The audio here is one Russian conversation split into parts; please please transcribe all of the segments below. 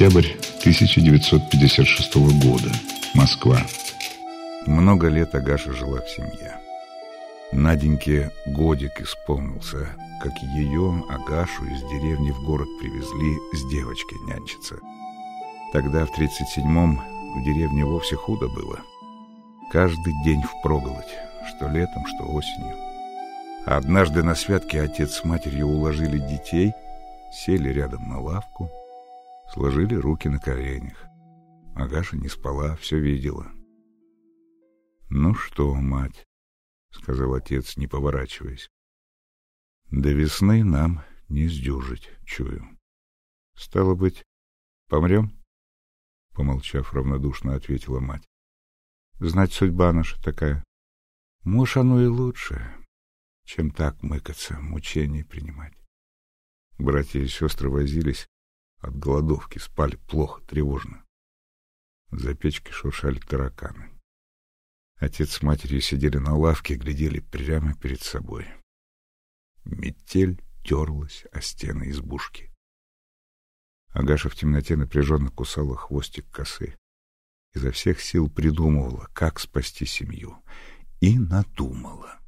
Октябрь 1956 года. Москва. Много лет Агаша жила в семье. Наденьке годик исполнился, как ее, Агашу, из деревни в город привезли с девочкой нянчиться. Тогда, в 37-м, в деревне вовсе худо было. Каждый день впроголодь, что летом, что осенью. А однажды на святке отец с матерью уложили детей, сели рядом на лавку, сложили руки на коленях. Агаша не спала, все видела. «Ну что, мать?» — сказал отец, не поворачиваясь. «До весны нам не сдюжить, чую. Стало быть, помрем?» Помолчав, равнодушно ответила мать. «Знать, судьба наша такая. Может, оно и лучше, чем так мыкаться, мучения принимать». Братья и сестры возились, от голодовки спали плохо, тревожно. За печкой шуршали тараканы. Отец с матерью сидели на лавке и глядели прямо перед собой. Метель терлась о стены избушки. Агаша в темноте напряженно кусала хвостик косы. Изо всех сил придумывала, как спасти семью. И надумала.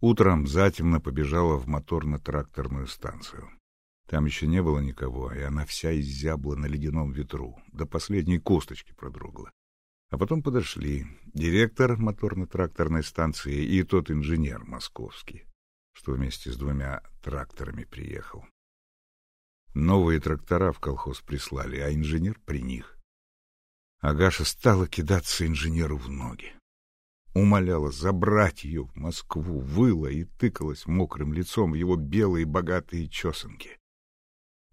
Утром затемно побежала в моторно-тракторную станцию. Там еще не было никого, и она вся изябла на ледяном ветру, до последней косточки продрогла. А потом подошли директор моторно-тракторной станции и тот инженер московский, что вместе с двумя тракторами приехал. Новые трактора в колхоз прислали, а инженер при них. Агаша стала кидаться инженеру в ноги умоляла забрать ее в Москву, выла и тыкалась мокрым лицом в его белые богатые чесанки.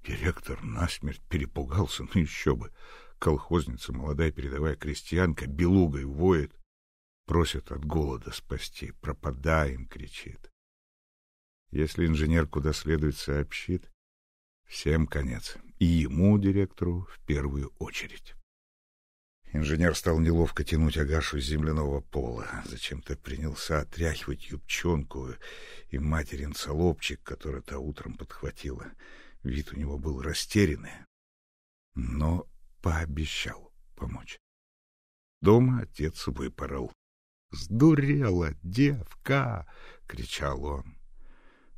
Директор насмерть перепугался, ну еще бы. Колхозница, молодая передовая крестьянка, белугой воет, просит от голода спасти, пропадаем, кричит. Если инженер куда следует сообщит, всем конец, и ему, директору, в первую очередь. Инженер стал неловко тянуть Агашу с земляного пола. Зачем-то принялся отряхивать юбчонку и материн солобчик, который та утром подхватила. Вид у него был растерянный, но пообещал помочь. Дома отец выпорол. «Сдурела, девка!» — кричал он.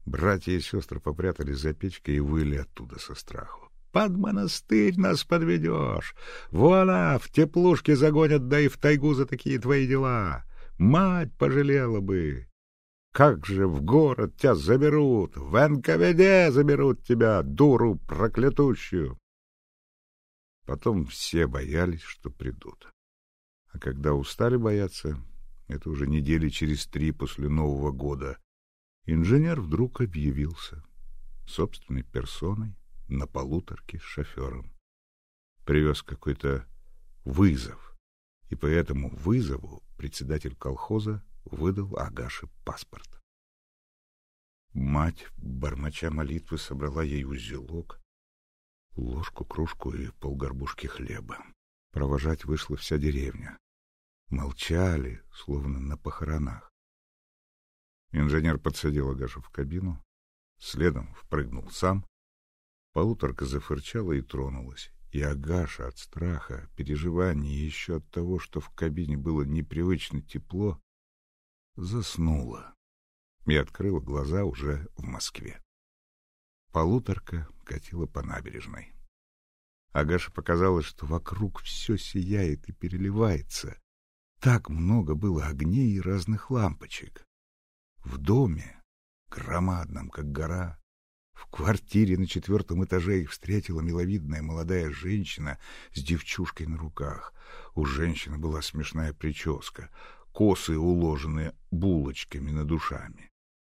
Братья и сестры попрятались за печкой и выли оттуда со страху. Под монастырь нас подведешь. Вуаля, в теплушке загонят, да и в тайгу за такие твои дела. Мать пожалела бы. Как же в город тебя заберут, в НКВД заберут тебя, дуру проклятущую. Потом все боялись, что придут. А когда устали бояться, это уже недели через три после Нового года, инженер вдруг объявился собственной персоной на полуторке с шофером. Привез какой-то вызов, и по этому вызову председатель колхоза выдал Агаше паспорт. Мать, бормоча молитвы, собрала ей узелок, ложку, кружку и полгорбушки хлеба. Провожать вышла вся деревня. Молчали, словно на похоронах. Инженер подсадил Агашу в кабину, следом впрыгнул сам, Полуторка зафырчала и тронулась. И Агаша от страха, переживания и еще от того, что в кабине было непривычно тепло, заснула и открыла глаза уже в Москве. Полуторка катила по набережной. Агаша показалось, что вокруг все сияет и переливается. Так много было огней и разных лампочек. В доме, громадном, как гора, в квартире на четвертом этаже их встретила миловидная молодая женщина с девчушкой на руках. У женщины была смешная прическа, косы уложены булочками над душами.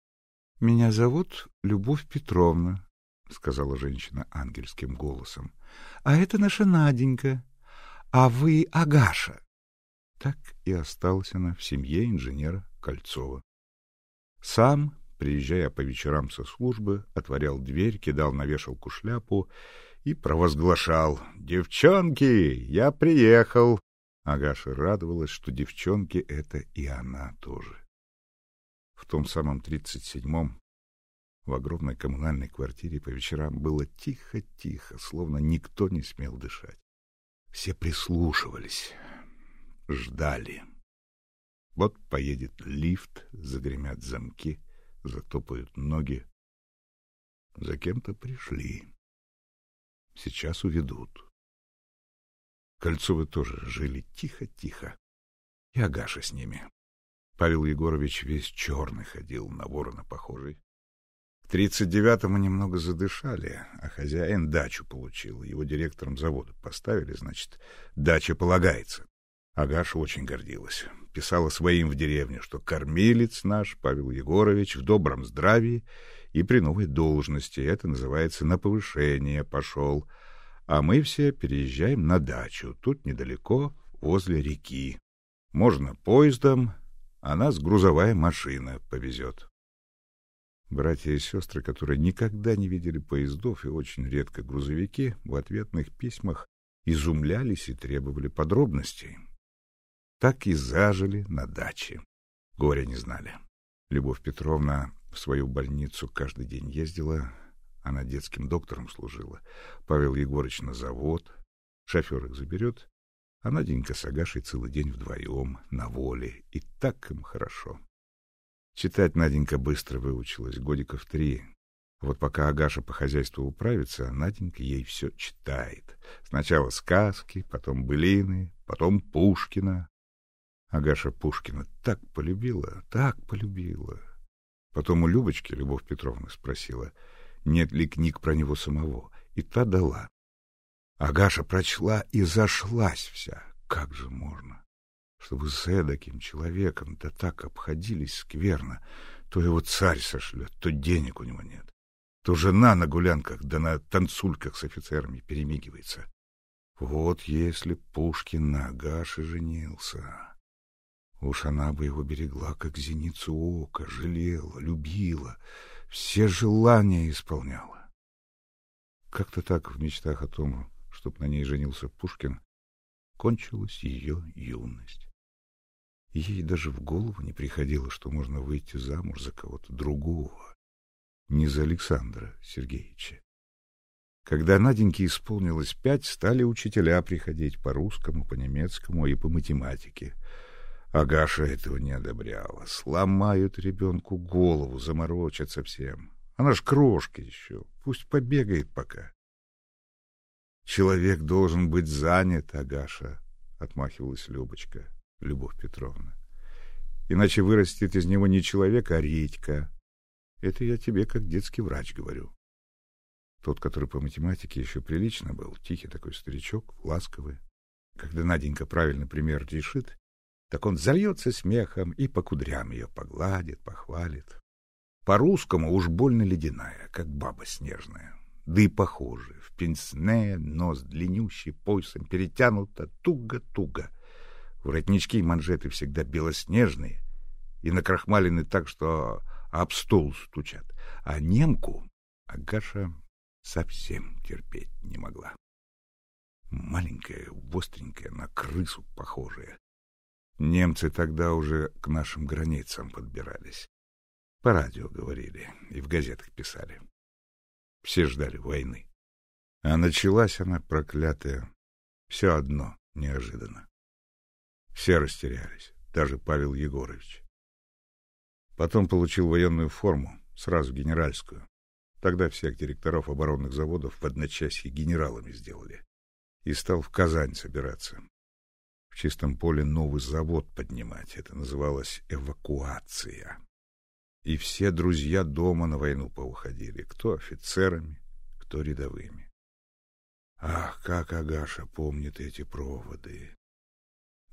— Меня зовут Любовь Петровна, — сказала женщина ангельским голосом. — А это наша Наденька. А вы Агаша. Так и осталась она в семье инженера Кольцова. Сам приезжая по вечерам со службы, отворял дверь, кидал на вешалку шляпу и провозглашал «Девчонки, я приехал!» Агаша радовалась, что девчонки — это и она тоже. В том самом тридцать седьмом В огромной коммунальной квартире по вечерам было тихо-тихо, словно никто не смел дышать. Все прислушивались, ждали. Вот поедет лифт, загремят замки, затопают ноги. За кем-то пришли. Сейчас уведут. Кольцовы тоже жили тихо-тихо. И Агаша с ними. Павел Егорович весь черный ходил, на ворона похожий. К тридцать девятому немного задышали, а хозяин дачу получил. Его директором завода поставили, значит, дача полагается. Агаша очень гордилась. Писала своим в деревне, что кормилец наш, Павел Егорович, в добром здравии и при новой должности. Это называется на повышение пошел. А мы все переезжаем на дачу. Тут недалеко, возле реки. Можно поездом, а нас грузовая машина повезет. Братья и сестры, которые никогда не видели поездов и очень редко грузовики, в ответных письмах изумлялись и требовали подробностей. Так и зажили на даче. Горя не знали. Любовь Петровна в свою больницу каждый день ездила, она детским доктором служила. Павел Егорыч на завод, шофер их заберет, а Наденька с Агашей целый день вдвоем, на воле, и так им хорошо. Читать Наденька быстро выучилась, годиков три. Вот пока Агаша по хозяйству управится, Наденька ей все читает. Сначала сказки, потом былины, потом Пушкина. Агаша Пушкина так полюбила, так полюбила. Потом у Любочки Любовь Петровна спросила, нет ли книг про него самого, и та дала. Агаша прочла и зашлась вся. Как же можно? чтобы с эдаким человеком да так обходились скверно, то его царь сошлет, то денег у него нет, то жена на гулянках да на танцульках с офицерами перемигивается. Вот если Пушкин на Агаше женился, уж она бы его берегла, как зеницу ока, жалела, любила, все желания исполняла. Как-то так в мечтах о том, чтоб на ней женился Пушкин, кончилась ее юность. Ей даже в голову не приходило, что можно выйти замуж за кого-то другого, не за Александра Сергеевича. Когда Наденьке исполнилось пять, стали учителя приходить по русскому, по немецкому и по математике. Агаша этого не одобряла. Сломают ребенку голову, заморочат совсем. Она ж крошка еще, пусть побегает пока. Человек должен быть занят, Агаша, — отмахивалась Любочка. Любовь Петровна. Иначе вырастет из него не человек, а редька. Это я тебе как детский врач говорю. Тот, который по математике еще прилично был, тихий такой старичок, ласковый. Когда Наденька правильный пример решит, так он зальется смехом и по кудрям ее погладит, похвалит. По-русскому уж больно ледяная, как баба снежная. Да и похоже, в пенсне, нос длиннющий, поясом перетянуто, туго-туго — Воротнички и манжеты всегда белоснежные и накрахмалены так, что об стол стучат. А немку Агаша совсем терпеть не могла. Маленькая, остренькая, на крысу похожая. Немцы тогда уже к нашим границам подбирались. По радио говорили и в газетах писали. Все ждали войны. А началась она, проклятая, все одно неожиданно. Все растерялись, даже Павел Егорович. Потом получил военную форму, сразу генеральскую. Тогда всех директоров оборонных заводов в одночасье генералами сделали. И стал в Казань собираться. Чистом поле новый завод поднимать. Это называлось эвакуация. И все друзья дома на войну поуходили. Кто офицерами, кто рядовыми. Ах, как Агаша помнит эти проводы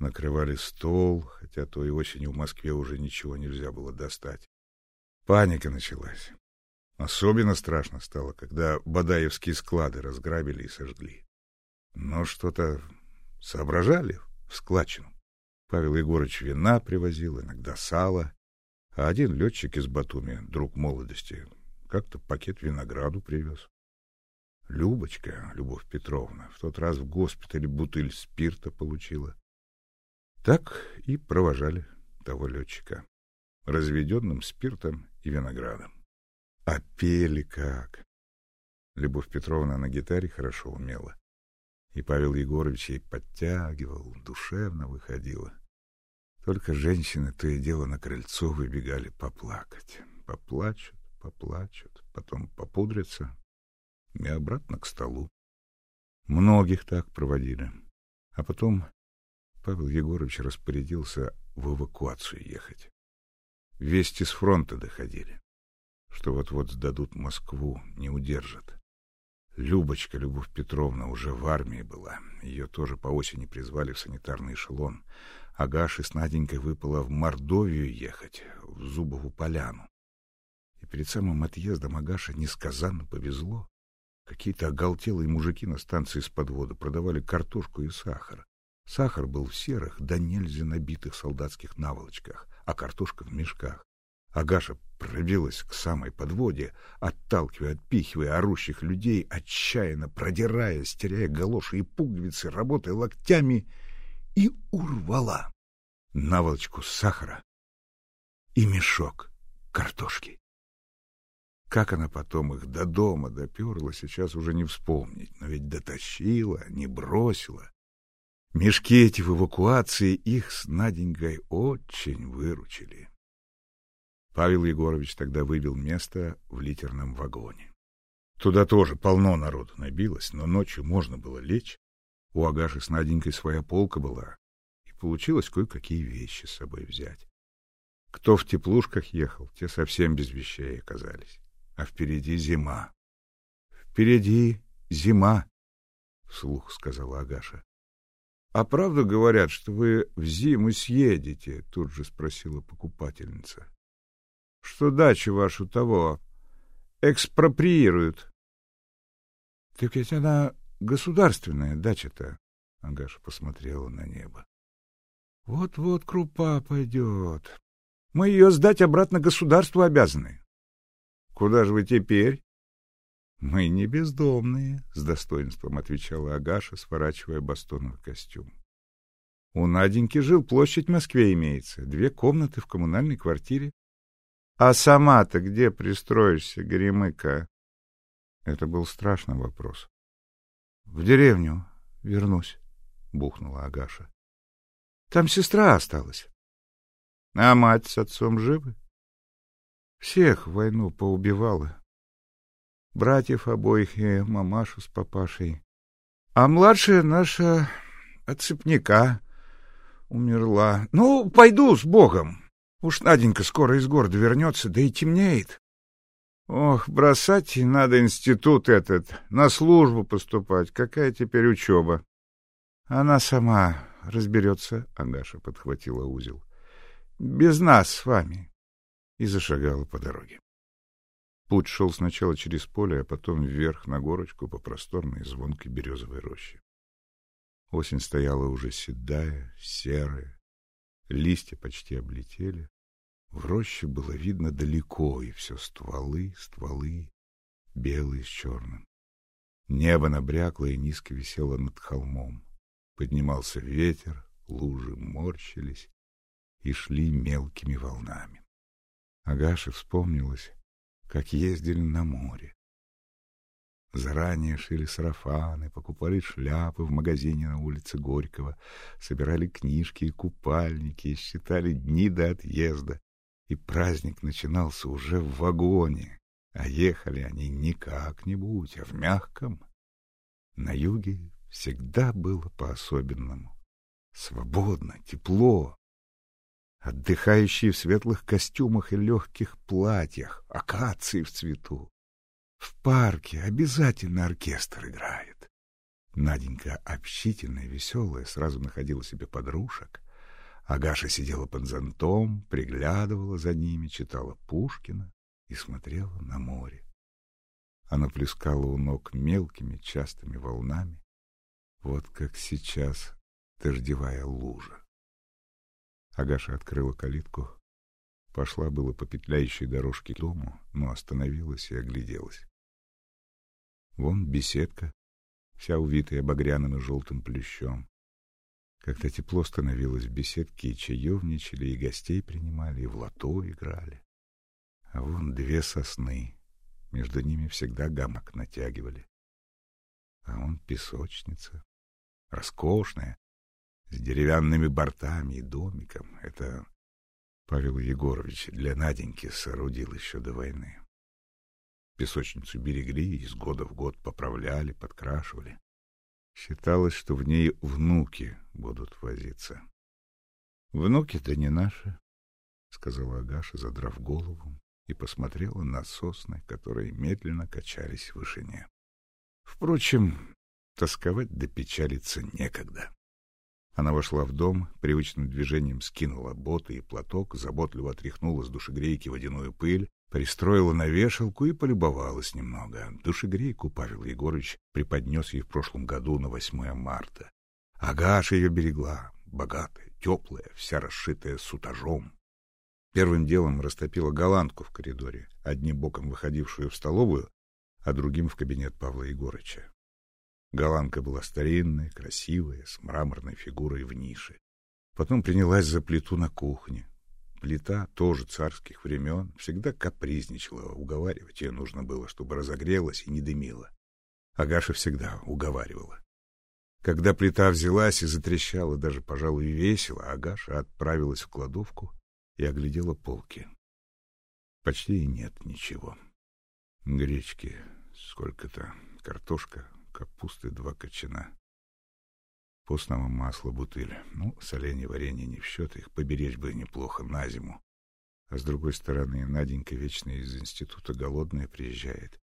накрывали стол, хотя той осенью в Москве уже ничего нельзя было достать. Паника началась. Особенно страшно стало, когда Бадаевские склады разграбили и сожгли. Но что-то соображали в складчину. Павел Егорович вина привозил, иногда сало, а один летчик из Батуми, друг молодости, как-то пакет винограду привез. Любочка, Любовь Петровна, в тот раз в госпитале бутыль спирта получила. Так и провожали того летчика, разведенным спиртом и виноградом. А пели как! Любовь Петровна на гитаре хорошо умела. И Павел Егорович ей подтягивал, душевно выходила. Только женщины то и дело на крыльцо выбегали поплакать. Поплачут, поплачут, потом попудрятся и обратно к столу. Многих так проводили. А потом Павел Егорович распорядился в эвакуацию ехать. Вести с фронта доходили, что вот-вот сдадут Москву, не удержат. Любочка Любовь Петровна уже в армии была. Ее тоже по осени призвали в санитарный эшелон. Агаше с Наденькой выпало в Мордовию ехать, в Зубову поляну. И перед самым отъездом Агаше несказанно повезло. Какие-то оголтелые мужики на станции с подвода продавали картошку и сахар. Сахар был в серых, да нельзя набитых солдатских наволочках, а картошка в мешках. Агаша пробилась к самой подводе, отталкивая, отпихивая орущих людей, отчаянно продираясь, теряя галоши и пуговицы, работая локтями — и урвала наволочку сахара и мешок картошки. Как она потом их до дома доперла, сейчас уже не вспомнить, но ведь дотащила, не бросила. Мешки эти в эвакуации их с Наденькой очень выручили. Павел Егорович тогда выбил место в литерном вагоне. Туда тоже полно народу набилось, но ночью можно было лечь, у Агаши с Наденькой своя полка была, и получилось кое-какие вещи с собой взять. Кто в теплушках ехал, те совсем без вещей оказались. А впереди зима. Впереди зима, вслух сказала Агаша. А правда говорят, что вы в зиму съедете? Тут же спросила покупательница. Что дачу вашу того экспроприируют. Так ведь она Государственная дача-то. Агаша посмотрела на небо. Вот-вот крупа пойдет. Мы ее сдать обратно государству обязаны. Куда же вы теперь? Мы не бездомные, с достоинством отвечала Агаша, сворачивая бастоновый костюм. У Наденьки жил площадь в Москве имеется, две комнаты в коммунальной квартире. А сама-то где пристроишься, Горемыка? Это был страшный вопрос. В деревню вернусь, бухнула Агаша. Там сестра осталась. А мать с отцом живы? Всех в войну поубивала. Братьев обоих и мамашу с папашей. А младшая наша отцепника умерла. Ну, пойду с Богом. Уж Наденька скоро из города вернется, да и темнеет. Ох, бросать надо институт этот, на службу поступать. Какая теперь учеба? Она сама разберется, Агаша подхватила узел. Без нас с вами. И зашагала по дороге. Путь шел сначала через поле, а потом вверх на горочку по просторной звонкой березовой роще. Осень стояла уже седая, серая, листья почти облетели, в роще было видно далеко, и все стволы, стволы, белые с черным. Небо набрякло и низко висело над холмом. Поднимался ветер, лужи морщились и шли мелкими волнами. Агаше вспомнилось, как ездили на море. Заранее шили сарафаны, покупали шляпы в магазине на улице Горького, собирали книжки и купальники, и считали дни до отъезда и праздник начинался уже в вагоне, а ехали они не как-нибудь, а в мягком. На юге всегда было по-особенному. Свободно, тепло. Отдыхающие в светлых костюмах и легких платьях, акации в цвету. В парке обязательно оркестр играет. Наденька общительная, веселая, сразу находила себе подружек. Агаша сидела под зонтом, приглядывала за ними, читала Пушкина и смотрела на море. Она плескала у ног мелкими частыми волнами, вот как сейчас дождевая лужа. Агаша открыла калитку, пошла было по петляющей дорожке к дому, но остановилась и огляделась. Вон беседка, вся увитая багряным и желтым плющом. Как-то тепло становилось в беседке, и чаевничали, и гостей принимали, и в лото играли. А вон две сосны, Между ними всегда гамак натягивали. А он песочница, роскошная, с деревянными бортами и домиком. Это Павел Егорович для Наденьки соорудил еще до войны. Песочницу берегли и из года в год поправляли, подкрашивали. Считалось, что в ней внуки будут возиться. — Внуки-то не наши, — сказала Агаша, задрав голову, и посмотрела на сосны, которые медленно качались в вышине. Впрочем, тосковать да печалиться некогда. Она вошла в дом, привычным движением скинула боты и платок, заботливо отряхнула с душегрейки водяную пыль, пристроила на вешалку и полюбовалась немного. Душегрейку Павел Егорович преподнес ей в прошлом году на 8 марта. Агаша ее берегла, богатая, теплая, вся расшитая сутажом. Первым делом растопила голландку в коридоре, одним боком выходившую в столовую, а другим в кабинет Павла Егорыча. Голландка была старинная, красивая, с мраморной фигурой в нише. Потом принялась за плиту на кухне. Плита, тоже царских времен, всегда капризничала, уговаривать ее нужно было, чтобы разогрелась и не дымила. Агаша всегда уговаривала. Когда плита взялась и затрещала, даже, пожалуй, весело, Агаша отправилась в кладовку и оглядела полки. Почти нет ничего. Гречки сколько-то, картошка, капусты два кочана. Постного масла бутыль. Ну, соленья, варенье не в счет, их поберечь бы неплохо на зиму. А с другой стороны, Наденька вечно из института голодная приезжает.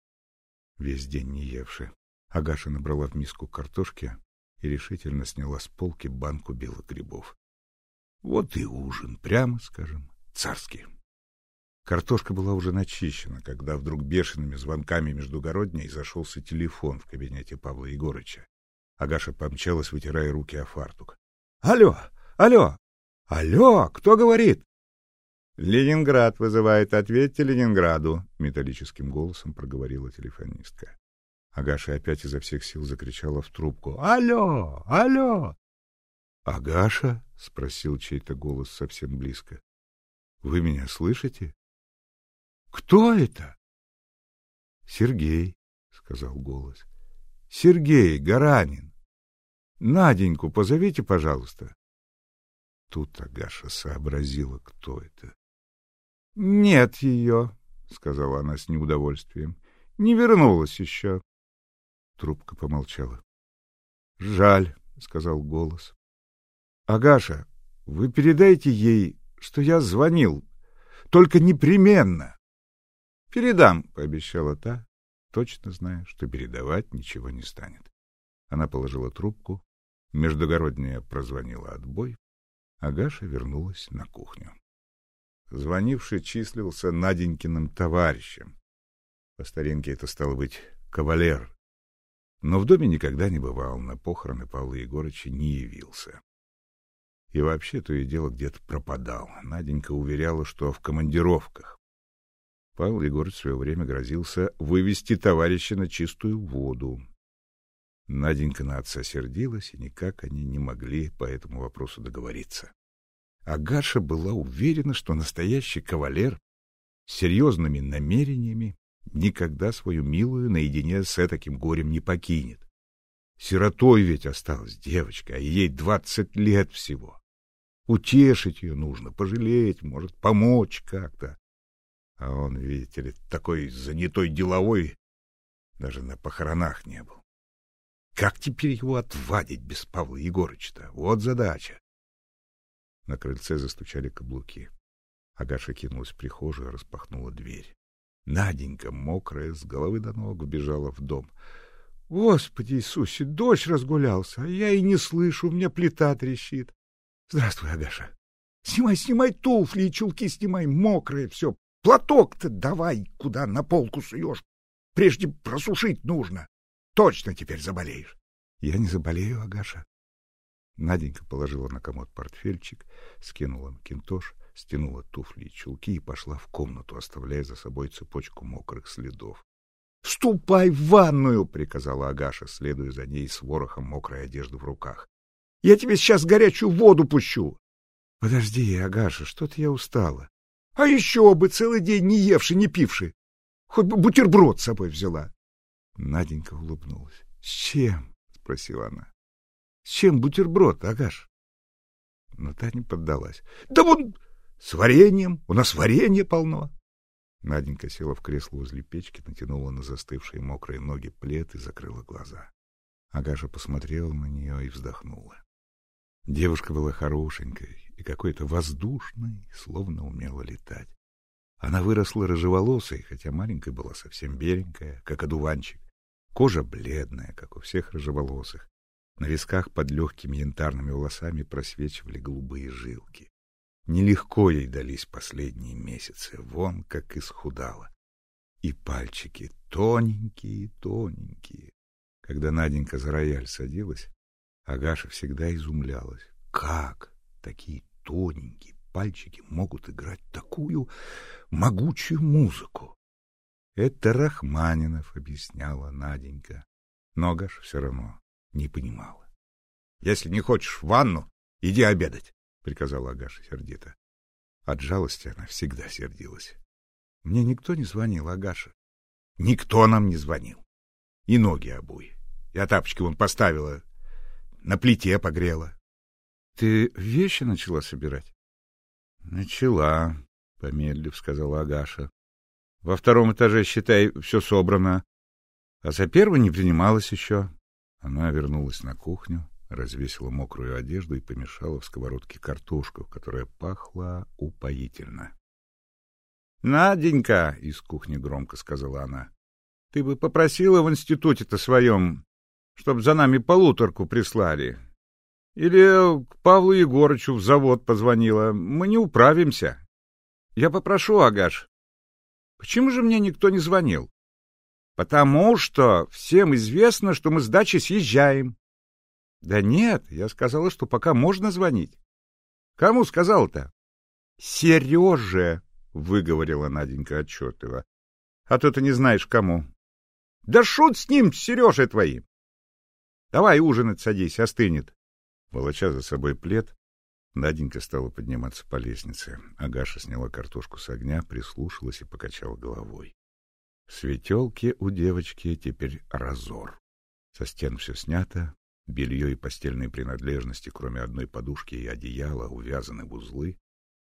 Весь день не евши. Агаша набрала в миску картошки и решительно сняла с полки банку белых грибов. Вот и ужин, прямо скажем, царский. Картошка была уже начищена, когда вдруг бешеными звонками междугородней зашелся телефон в кабинете Павла Егорыча. Агаша помчалась, вытирая руки о фартук. — Алло! Алло! Алло! Кто говорит? — Ленинград вызывает. Ответьте Ленинграду! — металлическим голосом проговорила телефонистка. Агаша опять изо всех сил закричала в трубку. — Алло! Алло! — Агаша? — спросил чей-то голос совсем близко. — Вы меня слышите? Кто это? Сергей, сказал голос. Сергей Гаранин. Наденьку позовите, пожалуйста. Тут Агаша сообразила, кто это. Нет ее, сказала она с неудовольствием. Не вернулась еще. Трубка помолчала. Жаль, сказал голос. Агаша, вы передайте ей, что я звонил. Только непременно. Передам, пообещала та, точно зная, что передавать ничего не станет. Она положила трубку, междугородняя прозвонила отбой, а Гаша вернулась на кухню. Звонивший числился Наденькиным товарищем. По старинке это стало быть кавалер. Но в доме никогда не бывал, на похороны Павла Егорыча не явился. И вообще то и дело где-то пропадал. Наденька уверяла, что в командировках. Павел Егорович в свое время грозился вывести товарища на чистую воду. Наденька на отца сердилась, и никак они не могли по этому вопросу договориться. Агаша была уверена, что настоящий кавалер с серьезными намерениями никогда свою милую наедине с этаким горем не покинет. Сиротой ведь осталась девочка, а ей двадцать лет всего. Утешить ее нужно, пожалеть, может, помочь как-то. А он, видите ли, такой занятой деловой, даже на похоронах не был. Как теперь его отвадить без Павла Егорыча-то? Вот задача. На крыльце застучали каблуки. Агаша кинулась в прихожую и распахнула дверь. Наденька, мокрая, с головы до ног, вбежала в дом. — Господи Иисусе, дождь разгулялся, а я и не слышу, у меня плита трещит. — Здравствуй, Агаша. Снимай, снимай туфли и чулки снимай, мокрые все, Платок-то давай куда на полку суешь. Прежде просушить нужно. Точно теперь заболеешь. Я не заболею, Агаша. Наденька положила на комод портфельчик, скинула макинтош, стянула туфли и чулки и пошла в комнату, оставляя за собой цепочку мокрых следов. — Ступай в ванную! — приказала Агаша, следуя за ней с ворохом мокрой одежды в руках. — Я тебе сейчас горячую воду пущу! — Подожди, Агаша, что-то я устала. А еще бы целый день не евши, не пивши. Хоть бы бутерброд с собой взяла. Наденька улыбнулась. — С чем? — спросила она. — С чем бутерброд, Агаш? Но та не поддалась. — Да вон с вареньем. У нас варенье полно. Наденька села в кресло возле печки, натянула на застывшие мокрые ноги плед и закрыла глаза. Агаша посмотрела на нее и вздохнула. Девушка была хорошенькой и какой-то воздушной, словно умела летать. Она выросла рыжеволосой, хотя маленькая была совсем беленькая, как одуванчик. Кожа бледная, как у всех рыжеволосых. На висках под легкими янтарными волосами просвечивали голубые жилки. Нелегко ей дались последние месяцы, вон как исхудала. И пальчики тоненькие-тоненькие. Когда Наденька за рояль садилась, Агаша всегда изумлялась. Как такие тоненькие пальчики могут играть такую могучую музыку? Это Рахманинов, объясняла Наденька. Но Агаша все равно не понимала. — Если не хочешь в ванну, иди обедать. — приказала Агаша сердито. От жалости она всегда сердилась. — Мне никто не звонил, Агаша. — Никто нам не звонил. И ноги обуй. Я тапочки вон поставила, на плите погрела. — Ты вещи начала собирать? — Начала, — помедлив сказала Агаша. — Во втором этаже, считай, все собрано. А за первый не принималась еще. Она вернулась на кухню, развесила мокрую одежду и помешала в сковородке картошку, которая пахла упоительно. — Наденька, — из кухни громко сказала она, — ты бы попросила в институте-то своем, чтоб за нами полуторку прислали. Или к Павлу Егорычу в завод позвонила. Мы не управимся. Я попрошу, Агаш. Почему же мне никто не звонил? Потому что всем известно, что мы с дачи съезжаем. Да нет, я сказала, что пока можно звонить. Кому сказал-то? Сереже, выговорила Наденька отчетливо. А то ты не знаешь кому. Да шут с ним, с Сережей твоим. Давай ужинать садись, остынет. Волоча за собой плед, Наденька стала подниматься по лестнице. Агаша сняла картошку с огня, прислушалась и покачала головой. В светелке у девочки теперь разор. Со стен все снято, Белье и постельные принадлежности, кроме одной подушки и одеяла, увязаны в узлы.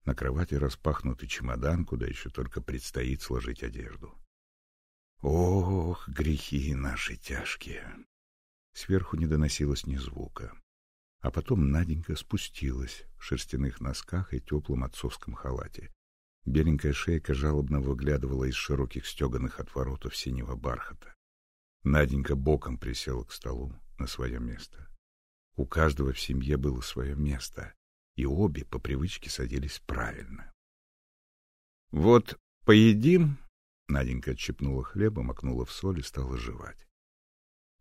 На кровати распахнутый чемодан, куда еще только предстоит сложить одежду. Ох, грехи наши тяжкие! Сверху не доносилось ни звука. А потом Наденька спустилась в шерстяных носках и теплом отцовском халате. Беленькая шейка жалобно выглядывала из широких стеганых отворотов синего бархата. Наденька боком присела к столу на свое место. У каждого в семье было свое место, и обе по привычке садились правильно. — Вот поедим, — Наденька отщипнула хлеба, макнула в соль и стала жевать. —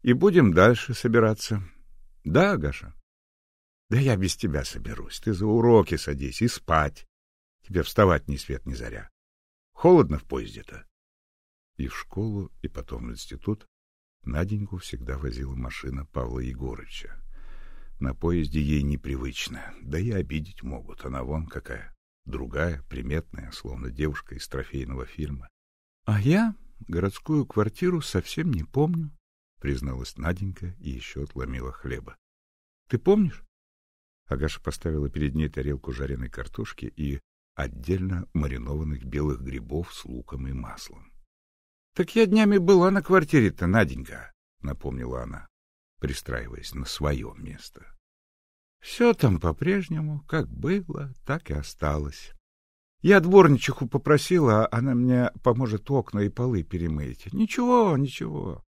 И будем дальше собираться. — Да, Агаша? — Да я без тебя соберусь. Ты за уроки садись и спать. Тебе вставать ни свет ни заря. Холодно в поезде-то. И в школу, и потом в институт Наденьку всегда возила машина Павла Егорыча. На поезде ей непривычно, да и обидеть могут. Она вон какая, другая, приметная, словно девушка из трофейного фильма. — А я городскую квартиру совсем не помню, — призналась Наденька и еще отломила хлеба. — Ты помнишь? Агаша поставила перед ней тарелку жареной картошки и отдельно маринованных белых грибов с луком и маслом. — Так я днями была на квартире-то, Наденька, — напомнила она, пристраиваясь на свое место. — Все там по-прежнему, как было, так и осталось. Я дворничиху попросила, а она мне поможет окна и полы перемыть. Ничего, ничего.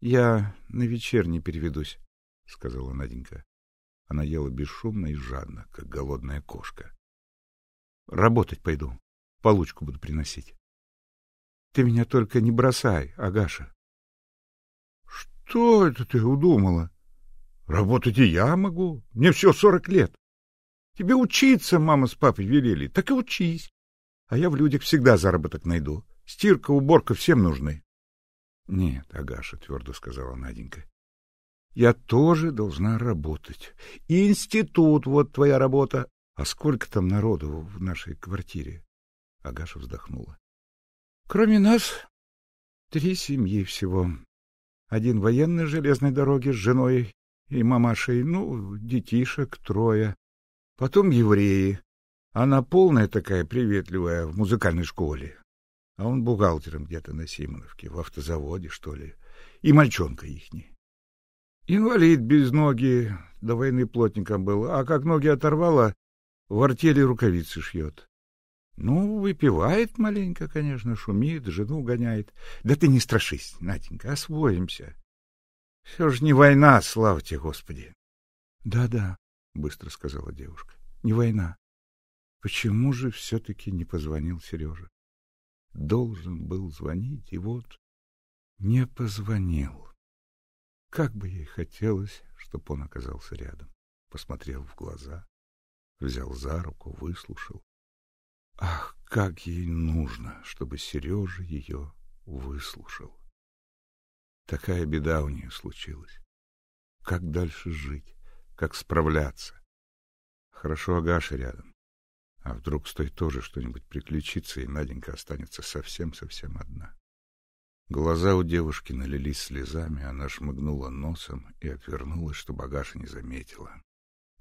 Я на вечерний переведусь, — сказала Наденька. Она ела бесшумно и жадно, как голодная кошка. — Работать пойду, получку буду приносить. Ты меня только не бросай, Агаша. Что это ты удумала? Работать и я могу. Мне все сорок лет. Тебе учиться мама с папой велели, так и учись. А я в людях всегда заработок найду. Стирка, уборка всем нужны. Нет, Агаша, твердо сказала Наденька. Я тоже должна работать. Институт, вот твоя работа. А сколько там народу в нашей квартире? Агаша вздохнула. Кроме нас Три семьи всего. Один военный железной дороги с женой и мамашей, ну, детишек трое. Потом евреи. Она полная такая, приветливая, в музыкальной школе. А он бухгалтером где-то на Симоновке, в автозаводе, что ли. И мальчонка ихний. Инвалид без ноги, до войны плотником был, а как ноги оторвала, в артели рукавицы шьет. Ну, выпивает маленько, конечно, шумит, жену гоняет. Да ты не страшись, Наденька, освоимся. Все же не война, слава тебе, Господи. Да, да, быстро сказала девушка. Не война. Почему же все-таки не позвонил Сережа? Должен был звонить, и вот не позвонил. Как бы ей хотелось, чтобы он оказался рядом, посмотрел в глаза, взял за руку, выслушал. Ах, как ей нужно, чтобы Сережа ее выслушал. Такая беда у нее случилась. Как дальше жить? Как справляться? Хорошо Агаша рядом. А вдруг с той тоже что-нибудь приключится, и Наденька останется совсем-совсем одна. Глаза у девушки налились слезами, она шмыгнула носом и отвернулась, чтобы Агаша не заметила.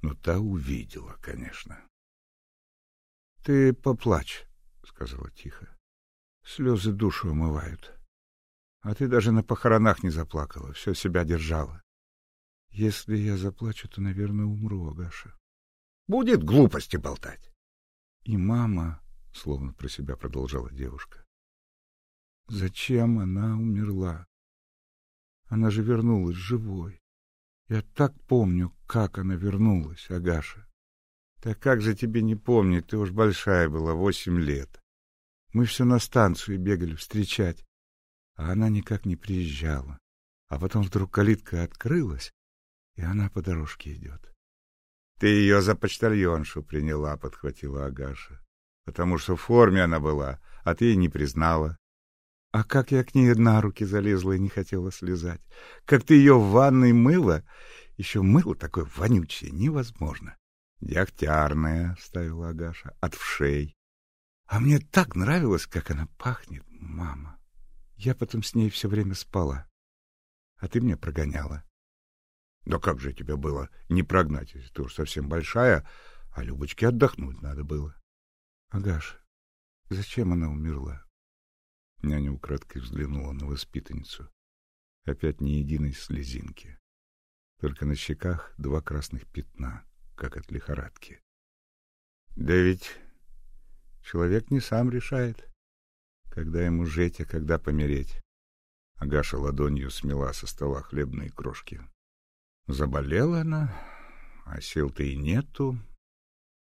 Но та увидела, конечно. — Ты поплачь, — сказала тихо. — Слезы душу омывают. А ты даже на похоронах не заплакала, все себя держала. Если я заплачу, то, наверное, умру, Агаша. — Будет глупости болтать. И мама, словно про себя продолжала девушка. Зачем она умерла? Она же вернулась живой. Я так помню, как она вернулась, Агаша. Так как же тебе не помнить, ты уж большая была, восемь лет. Мы все на станцию бегали встречать, а она никак не приезжала. А потом вдруг калитка открылась, и она по дорожке идет. — Ты ее за почтальоншу приняла, — подхватила Агаша. — Потому что в форме она была, а ты ей не признала. А как я к ней на руки залезла и не хотела слезать. Как ты ее в ванной мыла. Еще мыло такое вонючее, невозможно. — Дягтярная, — вставила Агаша, — от вшей. А мне так нравилось, как она пахнет, мама. Я потом с ней все время спала. А ты меня прогоняла. Да как же тебе было не прогнать, если ты уж совсем большая, а Любочке отдохнуть надо было. Агаш, зачем она умерла? Няня украдкой взглянула на воспитанницу. Опять ни единой слезинки. Только на щеках два красных пятна, как от лихорадки. Да ведь человек не сам решает, когда ему жить, а когда помереть. Агаша ладонью смела со стола хлебные крошки. Заболела она, а сил-то и нету.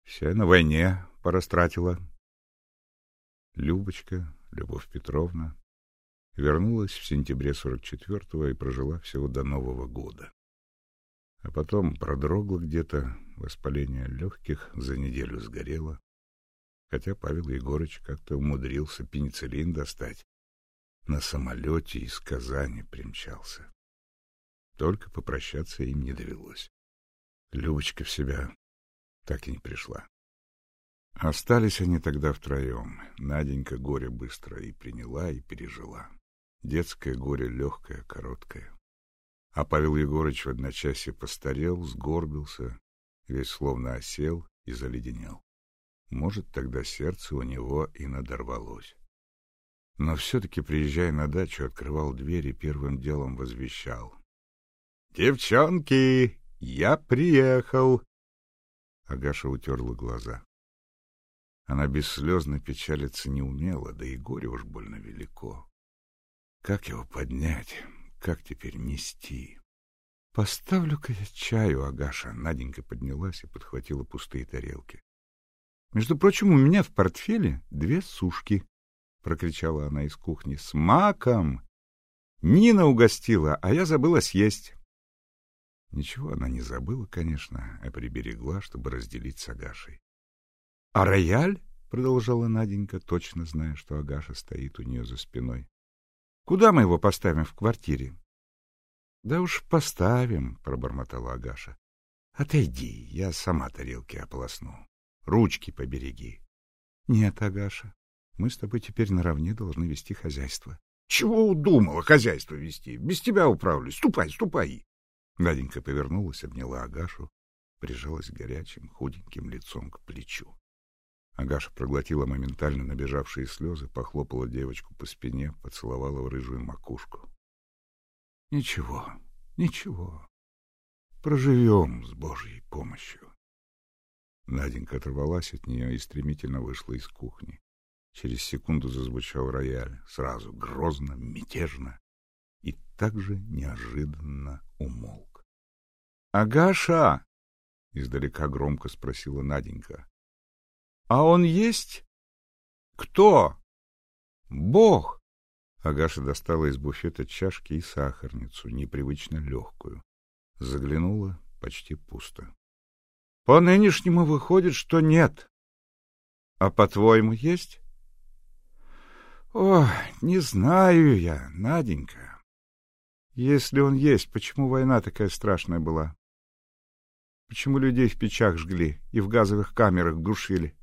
Вся на войне порастратила. Любочка, Любовь Петровна, вернулась в сентябре 44-го и прожила всего до Нового года. А потом продрогла где-то, воспаление легких за неделю сгорело, хотя Павел Егорыч как-то умудрился пенициллин достать. На самолете из Казани примчался. Только попрощаться им не довелось. Любочка в себя так и не пришла. Остались они тогда втроем. Наденька горе быстро и приняла, и пережила. Детское горе легкое, короткое. А Павел Егорыч в одночасье постарел, сгорбился, весь словно осел и заледенел. Может, тогда сердце у него и надорвалось. Но все-таки, приезжая на дачу, открывал дверь и первым делом возвещал. «Девчонки, я приехал!» Агаша утерла глаза. Она бесслезно печалиться не умела, да и горе уж больно велико. Как его поднять? Как теперь нести? Поставлю-ка я чаю, Агаша. Наденька поднялась и подхватила пустые тарелки. Между прочим, у меня в портфеле две сушки, прокричала она из кухни. С маком. Нина угостила, а я забыла съесть. Ничего она не забыла, конечно, а приберегла, чтобы разделить с Агашей. — А рояль? — продолжала Наденька, точно зная, что Агаша стоит у нее за спиной. — Куда мы его поставим в квартире? — Да уж поставим, — пробормотала Агаша. — Отойди, я сама тарелки ополосну. Ручки побереги. — Нет, Агаша, мы с тобой теперь наравне должны вести хозяйство. Чего удумала хозяйство вести? Без тебя управлюсь. Ступай, ступай. Наденька повернулась, обняла Агашу, прижалась горячим, худеньким лицом к плечу. Агаша проглотила моментально набежавшие слезы, похлопала девочку по спине, поцеловала в рыжую макушку. — Ничего, ничего. Проживем с Божьей помощью. Наденька оторвалась от нее и стремительно вышла из кухни. Через секунду зазвучал рояль, сразу грозно, мятежно и также неожиданно умолк. — Агаша! — издалека громко спросила Наденька. — А он есть? — Кто? — Бог! Агаша достала из буфета чашки и сахарницу, непривычно легкую. Заглянула почти пусто. — По нынешнему выходит, что нет. — А по-твоему есть? — О, не знаю я, Наденька. Если он есть, почему война такая страшная была? Почему людей в печах жгли и в газовых камерах душили?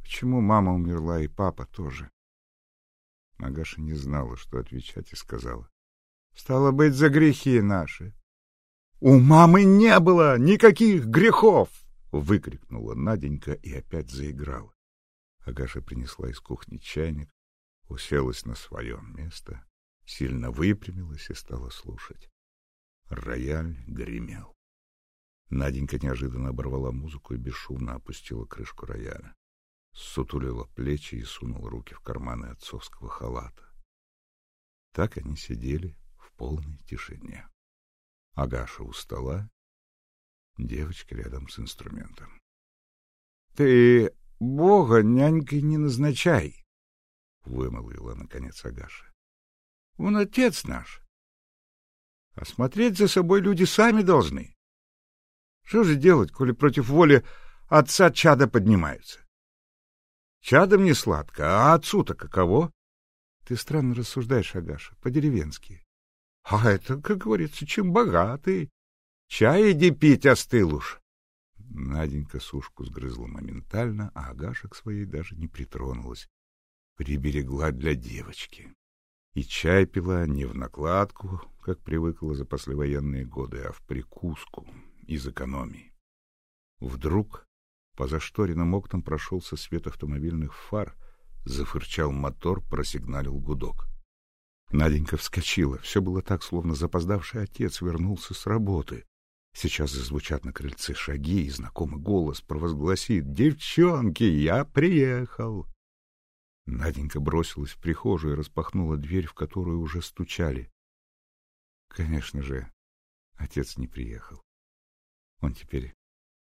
Почему мама умерла и папа тоже? Магаша не знала, что отвечать, и сказала. — Стало быть, за грехи наши. — У мамы не было никаких грехов! — выкрикнула Наденька и опять заиграла. Агаша принесла из кухни чайник, уселась на свое место, сильно выпрямилась и стала слушать. Рояль гремел. Наденька неожиданно оборвала музыку и бесшумно опустила крышку рояля. Сутулила плечи и сунула руки в карманы отцовского халата. Так они сидели в полной тишине. Агаша у стола, девочка рядом с инструментом. — Ты Бога нянькой не назначай, — вымолвила, наконец, Агаша. — Он отец наш. А смотреть за собой люди сами должны. Что же делать, коли против воли отца чада поднимаются? Чадом не сладко, а отцу-то каково? Ты странно рассуждаешь, Агаша, по-деревенски. А это, как говорится, чем богатый. Чай иди пить остыл уж. Наденька сушку сгрызла моментально, а Агаша к своей даже не притронулась. Приберегла для девочки. И чай пила не в накладку, как привыкла за послевоенные годы, а в прикуску из экономии. Вдруг по зашторенным окнам прошелся свет автомобильных фар, зафырчал мотор, просигналил гудок. Наденька вскочила. Все было так, словно запоздавший отец вернулся с работы. Сейчас зазвучат на крыльце шаги, и знакомый голос провозгласит «Девчонки, я приехал!» Наденька бросилась в прихожую и распахнула дверь, в которую уже стучали. Конечно же, отец не приехал. Он теперь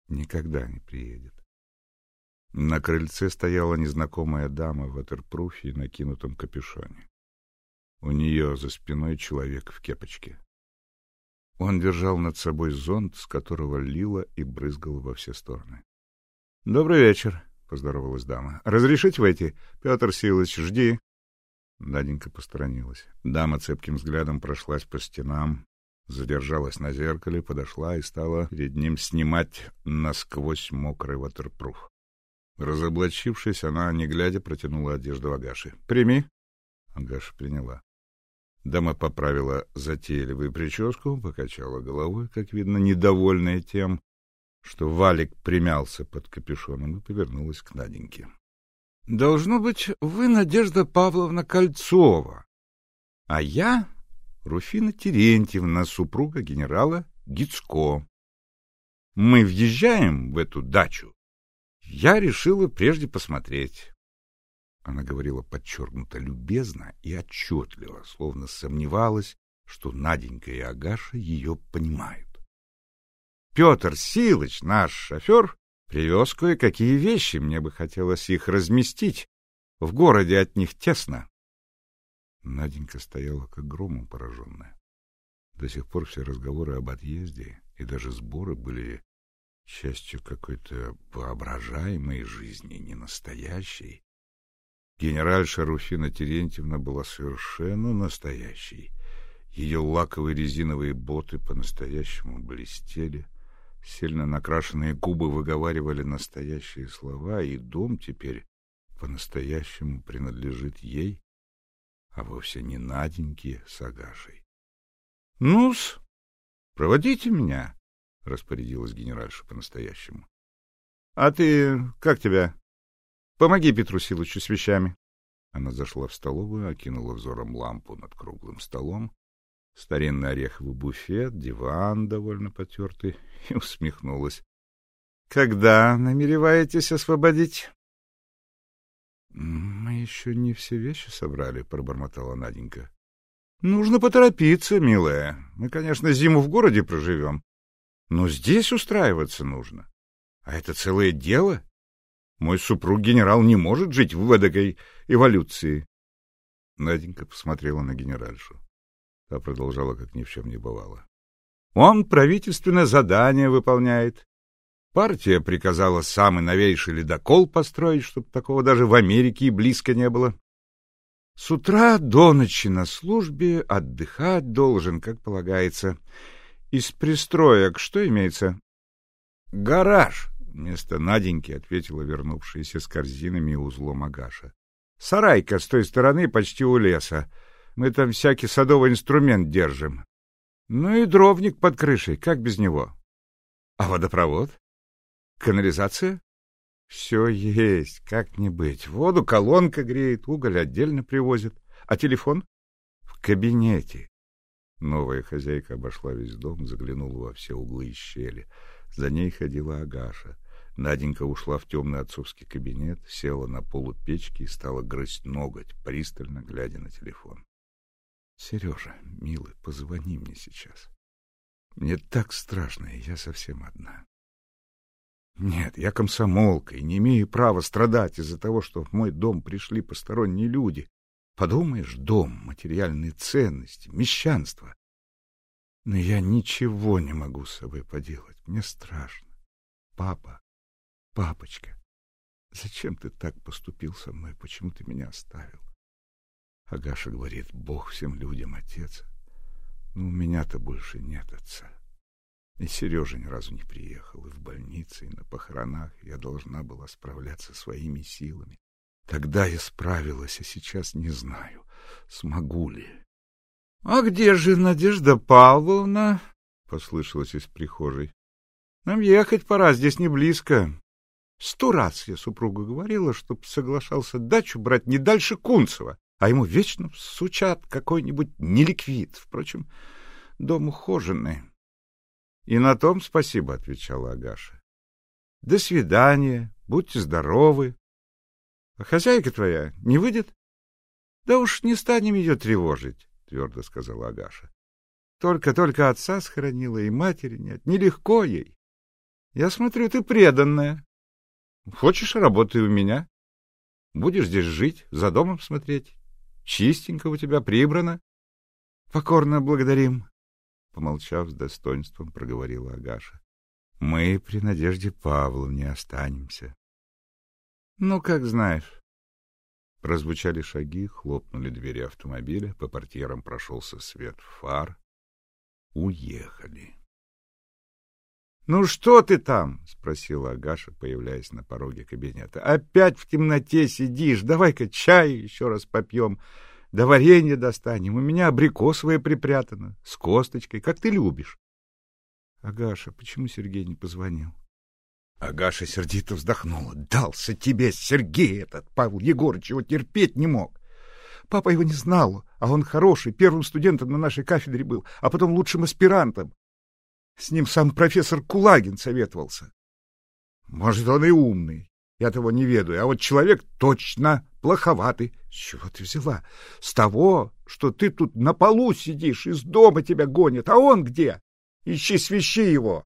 никогда не приедет. На крыльце стояла незнакомая дама в ватерпруфе и накинутом капюшоне. У нее за спиной человек в кепочке. Он держал над собой зонт, с которого лило и брызгало во все стороны. — Добрый вечер, — поздоровалась дама. — Разрешите войти? Петр Силыч, жди. Наденька посторонилась. Дама цепким взглядом прошлась по стенам, задержалась на зеркале, подошла и стала перед ним снимать насквозь мокрый ватерпруф. Разоблачившись, она, не глядя, протянула одежду Агаши. «Прими!» Агаша приняла. Дама поправила затейливую прическу, покачала головой, как видно, недовольная тем, что валик примялся под капюшоном и повернулась к Наденьке. — Должно быть, вы Надежда Павловна Кольцова, а я Руфина Терентьевна, супруга генерала Гицко. Мы въезжаем в эту дачу. Я решила прежде посмотреть. Она говорила подчеркнуто любезно и отчетливо, словно сомневалась, что Наденька и Агаша ее понимают. Петр Силыч, наш шофер, привез кое-какие вещи, мне бы хотелось их разместить. В городе от них тесно. Наденька стояла как громом пораженная. До сих пор все разговоры об отъезде и даже сборы были частью какой-то воображаемой жизни, не настоящей. Генеральша Руфина Терентьевна была совершенно настоящей. Ее лаковые резиновые боты по-настоящему блестели, сильно накрашенные губы выговаривали настоящие слова, и дом теперь по-настоящему принадлежит ей, а вовсе не Наденьки с Агашей. — Ну-с, проводите меня, — распорядилась генеральша по-настоящему. — А ты, как тебя? Помоги Петру Силычу с вещами. Она зашла в столовую, окинула взором лампу над круглым столом, старинный ореховый буфет, диван довольно потертый, и усмехнулась. — Когда намереваетесь освободить? — Мы еще не все вещи собрали, — пробормотала Наденька. — Нужно поторопиться, милая. Мы, конечно, зиму в городе проживем, но здесь устраиваться нужно. А это целое дело. Мой супруг-генерал не может жить в эдакой эволюции. Наденька посмотрела на генеральшу. Та продолжала, как ни в чем не бывало. Он правительственное задание выполняет. Партия приказала самый новейший ледокол построить, чтобы такого даже в Америке и близко не было. С утра до ночи на службе отдыхать должен, как полагается. Из пристроек что имеется? Гараж, Вместо Наденьки ответила вернувшаяся с корзинами и узлом Агаша. — Сарайка с той стороны почти у леса. Мы там всякий садовый инструмент держим. Ну и дровник под крышей, как без него? А водопровод? Канализация? Все есть, как не быть. Воду колонка греет, уголь отдельно привозит. А телефон? В кабинете. Новая хозяйка обошла весь дом, заглянула во все углы и щели. За ней ходила Агаша. Наденька ушла в темный отцовский кабинет, села на полу печки и стала грызть ноготь, пристально глядя на телефон. — Сережа, милый, позвони мне сейчас. Мне так страшно, и я совсем одна. Нет, я комсомолка и не имею права страдать из-за того, что в мой дом пришли посторонние люди. Подумаешь, дом, материальные ценности, мещанство. Но я ничего не могу с собой поделать. Мне страшно. Папа, Папочка, зачем ты так поступил со мной? Почему ты меня оставил? Агаша говорит, Бог всем людям отец. Но у меня-то больше нет отца. И Сережа ни разу не приехал, и в больнице, и на похоронах я должна была справляться своими силами. Тогда я справилась, а сейчас не знаю, смогу ли. — А где же Надежда Павловна? — послышалось из прихожей. — Нам ехать пора, здесь не близко. Сто раз я супругу говорила, чтоб соглашался дачу брать не дальше Кунцева, а ему вечно сучат какой-нибудь неликвид. Впрочем, дом ухоженный. — И на том спасибо, — отвечала Агаша. — До свидания, будьте здоровы. — А хозяйка твоя не выйдет? — Да уж не станем ее тревожить, — твердо сказала Агаша. Только-только отца схоронила, и матери нет. Нелегко ей. Я смотрю, ты преданная. Хочешь, работай у меня. Будешь здесь жить, за домом смотреть. Чистенько у тебя прибрано. Покорно благодарим. Помолчав с достоинством, проговорила Агаша. Мы при Надежде Павловне останемся. Ну, как знаешь. Прозвучали шаги, хлопнули двери автомобиля, по портьерам прошелся свет фар. Уехали. — Ну что ты там? — спросила Агаша, появляясь на пороге кабинета. — Опять в темноте сидишь. Давай-ка чай еще раз попьем. Да варенье достанем. У меня абрикосовое припрятано. С косточкой, как ты любишь. — Агаша, почему Сергей не позвонил? Агаша сердито вздохнула. — Дался тебе Сергей этот, Павел Егорович, его терпеть не мог. Папа его не знал, а он хороший, первым студентом на нашей кафедре был, а потом лучшим аспирантом. С ним сам профессор Кулагин советовался. Может, он и умный, я того не ведаю, а вот человек точно плоховатый. С чего ты взяла? С того, что ты тут на полу сидишь, из дома тебя гонят, а он где? Ищи свищи его.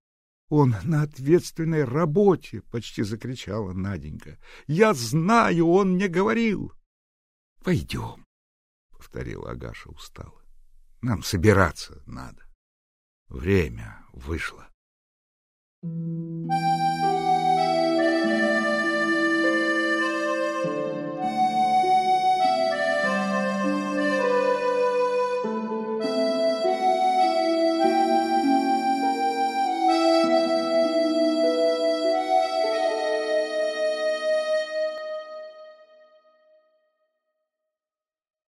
Он на ответственной работе, почти закричала Наденька. Я знаю, он мне говорил. Пойдем, повторила Агаша устало. Нам собираться надо. Время вышло.